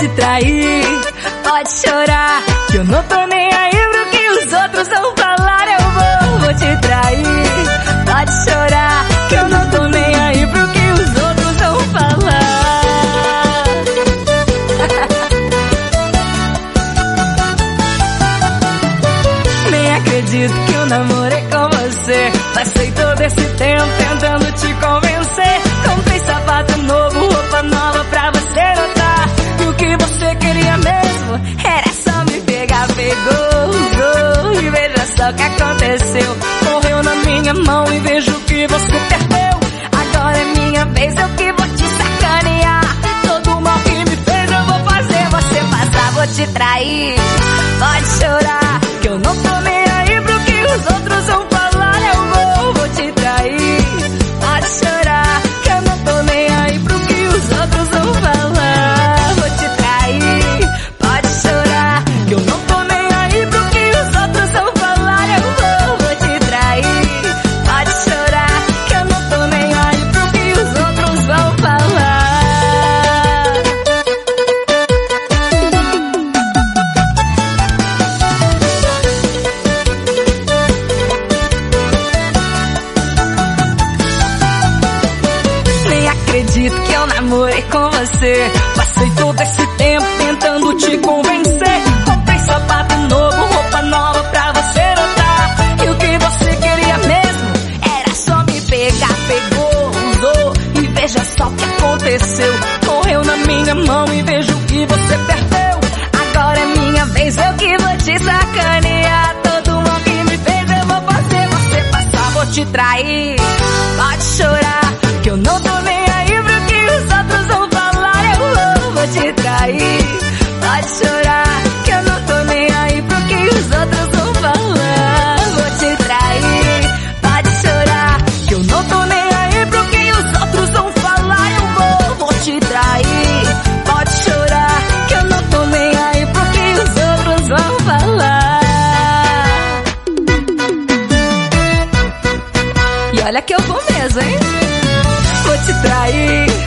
te trair. Pode chorar, que eu não tô nem aí pro que os outros vão falar. Eu vou, vou te trair. Pode chorar, que eu não tô nem aí pro que os outros vão falar. nem acredito que eu namorei com você. Passei todo esse tempo tentando que aconteceu. Morreu na minha mão e vejo que você perdeu. Agora é minha vez, eu que vou te sacanear. Todo mal que me fez, eu vou fazer você passar, vou te trair. Pode chorar, que eu não tô eu namorei é com você. Passei todo esse tempo tentando te convencer. Comprei sapato novo, Olha que eu vou mesmo, hein? Vou te trair